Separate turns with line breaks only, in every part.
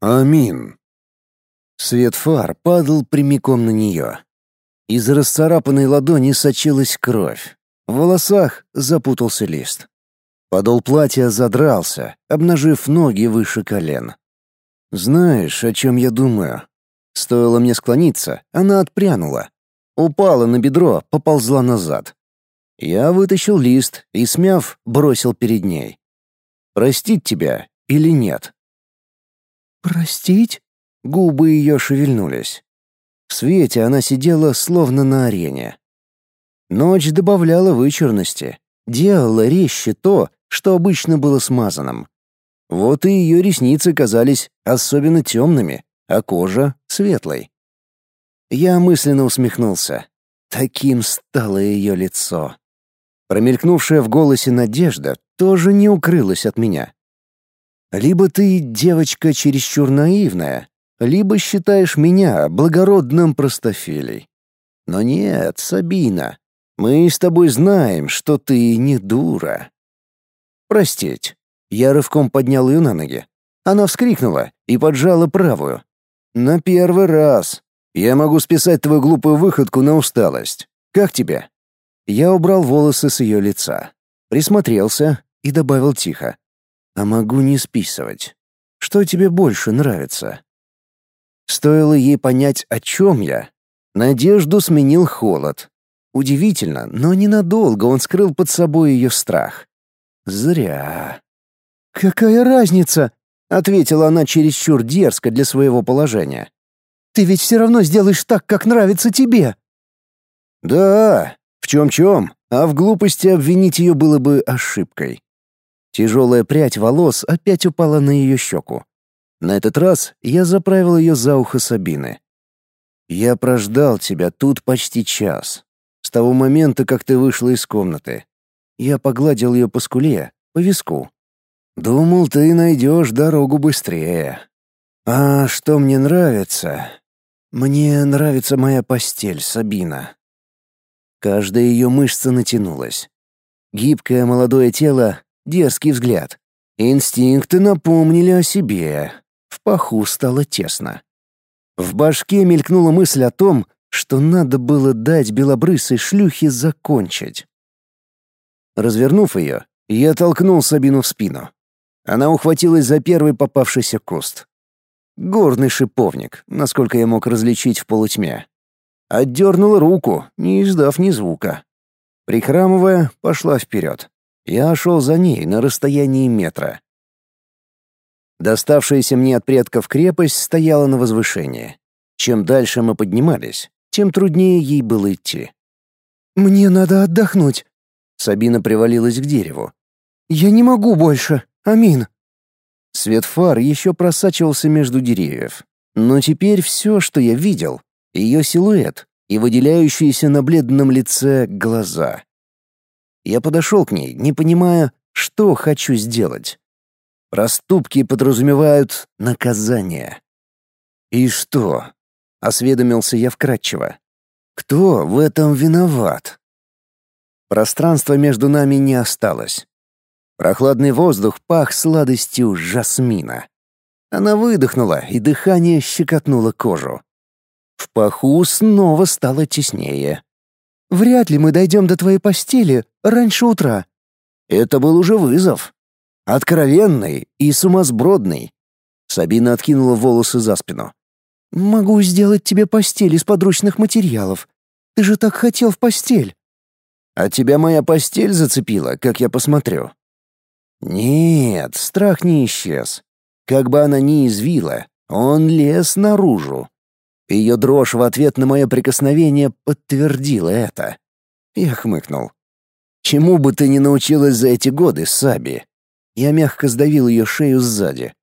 Амин. Свет фар падал прямиком на нее. Из расцарапанной ладони сочилась кровь. В волосах запутался лист. Подол платья задрался, обнажив ноги выше колен. «Знаешь, о чем я думаю?» Стоило мне склониться, она отпрянула. Упала на бедро, поползла назад. Я вытащил лист и, смяв, бросил перед ней. «Простить тебя или нет?»
«Простить?»
Губы ее шевельнулись. В свете она сидела словно на арене. Ночь добавляла вычурности, делала резче то, что обычно было смазанным. Вот и ее ресницы казались особенно темными, а кожа — светлой. Я мысленно усмехнулся. Таким стало ее лицо. Промелькнувшая в голосе надежда тоже не укрылась от меня. Либо ты девочка чересчур наивная, либо считаешь меня благородным простофилей. Но нет, Сабина, мы с тобой знаем, что ты не дура. Простить. Я рывком поднял ее на ноги. Она вскрикнула и поджала правую. На первый раз. Я могу списать твою глупую выходку на усталость. Как тебе? Я убрал волосы с ее лица, присмотрелся и добавил тихо: а могу не списывать. Что тебе больше нравится? Стоило ей понять, о чем я. Надежду сменил холод. Удивительно, но ненадолго он скрыл под собой ее страх. Зря.
«Какая разница?»
— ответила она чересчур дерзко для своего положения.
«Ты ведь все равно сделаешь так, как нравится тебе».
«Да, в чем-чем, а в глупости обвинить ее было бы ошибкой. Тяжелая прядь волос опять упала на ее щеку. На этот раз я заправил ее за ухо Сабины. «Я прождал тебя тут почти час. С того момента, как ты вышла из комнаты. Я погладил ее по скуле, по виску. Думал, ты найдешь дорогу быстрее. А что мне нравится? Мне нравится моя постель, Сабина». Каждая ее мышца натянулась. Гибкое молодое тело дерзкий взгляд. Инстинкты напомнили о себе. В паху стало тесно. В башке мелькнула мысль о том, что надо было дать белобрысой шлюхе закончить. Развернув ее, я толкнул Сабину в спину. Она ухватилась за первый попавшийся куст. Горный шиповник, насколько я мог различить в полутьме. Отдернула руку, не издав ни звука. Прихрамывая, пошла вперед. Я шел за ней на расстоянии метра. Доставшаяся мне от предков крепость стояла на возвышении. Чем дальше мы поднимались, тем труднее ей было идти.
«Мне надо отдохнуть», —
Сабина привалилась к дереву.
«Я не могу больше, Амин».
Свет фар еще просачивался между деревьев. Но теперь все, что я видел — ее силуэт и выделяющиеся на бледном лице глаза. Я подошел к ней, не понимая, что хочу сделать. Проступки подразумевают наказание. «И что?» — осведомился я вкратчиво. «Кто в этом виноват?» Пространства между нами не осталось. Прохладный воздух пах сладостью жасмина. Она выдохнула, и дыхание щекотнуло кожу. В паху снова стало теснее.
Вряд ли мы дойдем до твоей постели раньше утра».
Это был уже вызов. Откровенный и сумасбродный. Сабина откинула волосы за спину.
«Могу сделать тебе постель из подручных материалов. Ты же так хотел в постель».
«А тебя моя постель зацепила, как я посмотрю?» «Нет, страх не исчез. Как бы она ни извила, он лез наружу. Ее дрожь в ответ на мое прикосновение подтвердила это. Я хмыкнул. «Чему бы ты ни научилась за эти годы, Саби?» Я мягко сдавил ее шею сзади.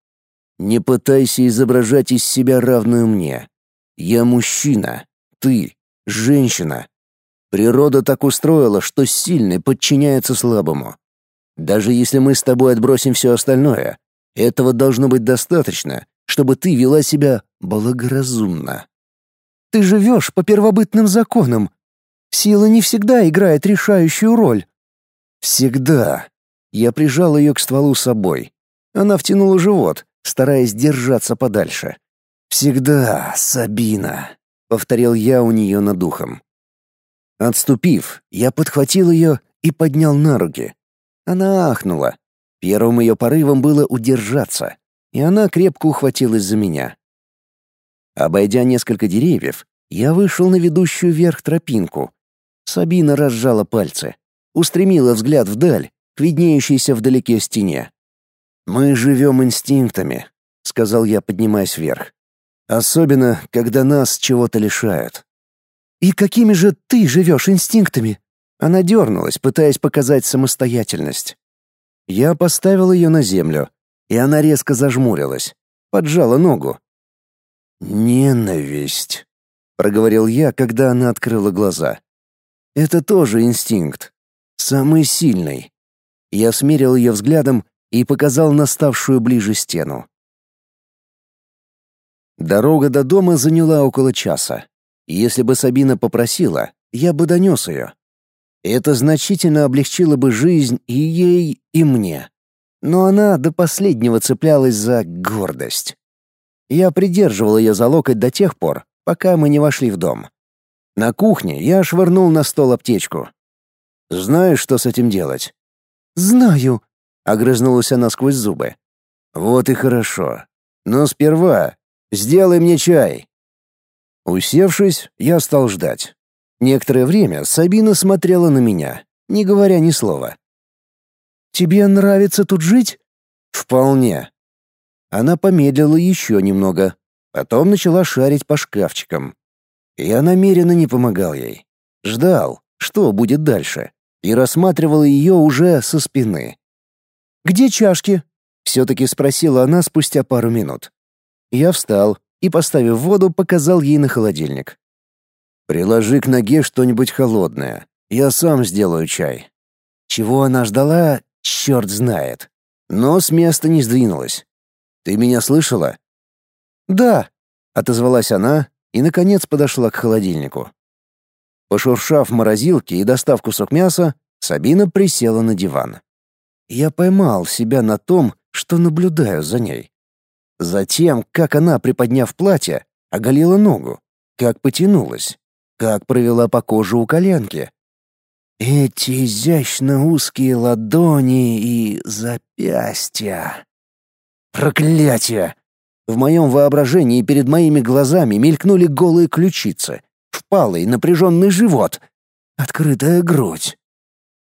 «Не пытайся изображать из себя равную мне. Я мужчина, ты — женщина. Природа так устроила, что сильный подчиняется слабому. Даже если мы с тобой отбросим все остальное, этого должно быть достаточно, чтобы ты вела себя благоразумно.
Ты живешь по первобытным законам. Сила не всегда играет решающую роль.
Всегда. Я прижал ее к стволу собой. Она втянула живот, стараясь держаться подальше. «Всегда, Сабина», — повторил я у нее над духом. Отступив, я подхватил ее и поднял на руки. Она ахнула. Первым ее порывом было удержаться, и она крепко ухватилась за меня. Обойдя несколько деревьев, я вышел на ведущую вверх тропинку. Сабина разжала пальцы, устремила взгляд вдаль, к виднеющейся вдалеке стене. «Мы живем инстинктами», — сказал я, поднимаясь вверх. «Особенно, когда нас чего-то лишают».
«И какими же ты живешь инстинктами?»
Она дернулась, пытаясь показать самостоятельность. Я поставил ее на землю, и она резко зажмурилась, поджала ногу. «Ненависть», — проговорил я, когда она открыла глаза. «Это тоже инстинкт. Самый сильный». Я смерил ее взглядом и показал наставшую ближе стену. Дорога до дома заняла около часа. Если бы Сабина попросила, я бы донес ее. Это значительно облегчило бы жизнь и ей, и мне. Но она до последнего цеплялась за гордость. Я придерживал ее за локоть до тех пор, пока мы не вошли в дом. На кухне я швырнул на стол аптечку. «Знаешь, что с этим делать?»
«Знаю», —
огрызнулась она сквозь зубы. «Вот и хорошо. Но сперва сделай мне чай». Усевшись, я стал ждать. Некоторое время Сабина смотрела на меня, не говоря ни слова.
«Тебе нравится тут жить?»
«Вполне». Она помедлила еще немного, потом начала шарить по шкафчикам. Я намеренно не помогал ей. Ждал, что будет дальше, и рассматривал ее уже со спины.
«Где чашки?»
— все-таки спросила она спустя пару минут. Я встал и, поставив воду, показал ей на холодильник. Приложи к ноге что-нибудь холодное. Я сам сделаю чай. Чего она ждала, черт знает. Но с места не сдвинулась. Ты меня слышала?
Да,
отозвалась она и наконец подошла к холодильнику. Пошуршав в морозилке и достав кусок мяса, Сабина присела на диван. Я поймал себя на том, что наблюдаю за ней. Затем, как она, приподняв платье, оголила ногу, как потянулась как провела по коже у коленки. Эти изящно узкие ладони и запястья. Проклятие! В моем воображении перед моими глазами мелькнули голые ключицы, впалый напряженный живот, открытая грудь.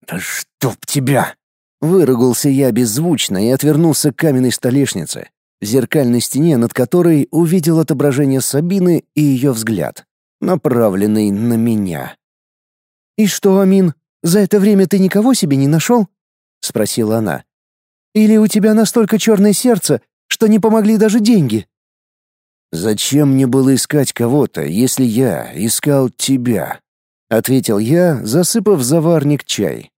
«Да чтоб тебя!» Выругался я беззвучно и отвернулся к каменной столешнице, в зеркальной стене, над которой увидел отображение Сабины и ее взгляд направленный на меня.
«И что, Амин, за это время ты никого себе не нашел?» — спросила она. «Или у тебя настолько черное сердце, что не помогли даже деньги?»
«Зачем мне было искать кого-то, если я искал тебя?» — ответил я, засыпав заварник чай.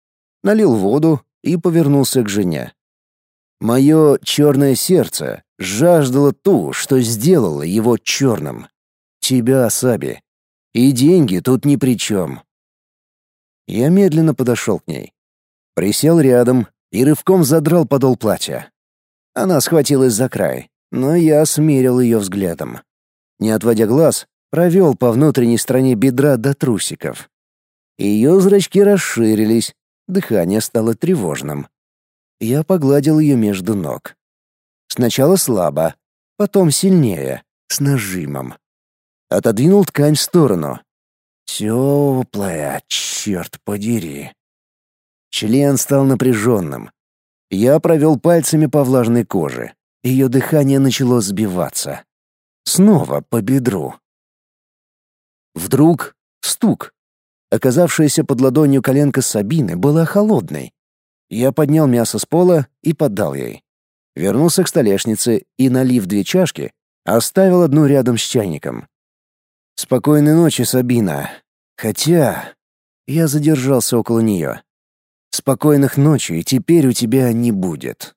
Налил воду и повернулся к жене. Мое черное сердце жаждало ту, что сделало его черным. Тебя, Саби. И деньги тут ни при чем. Я медленно подошел к ней. Присел рядом и рывком задрал подол платья. Она схватилась за край, но я смерил ее взглядом. Не отводя глаз, провел по внутренней стороне бедра до трусиков. Ее зрачки расширились, дыхание стало тревожным. Я погладил ее между ног. Сначала слабо, потом сильнее, с нажимом отодвинул ткань в сторону. Теплая, черт подери. Член стал напряженным. Я провел пальцами по влажной коже. Ее дыхание начало сбиваться. Снова по бедру. Вдруг стук. Оказавшаяся под ладонью коленка Сабины была холодной. Я поднял мясо с пола и подал ей. Вернулся к столешнице и, налив две чашки, оставил одну рядом с чайником. Спокойной ночи, Сабина. Хотя я задержался около нее. Спокойных ночей теперь у тебя не будет.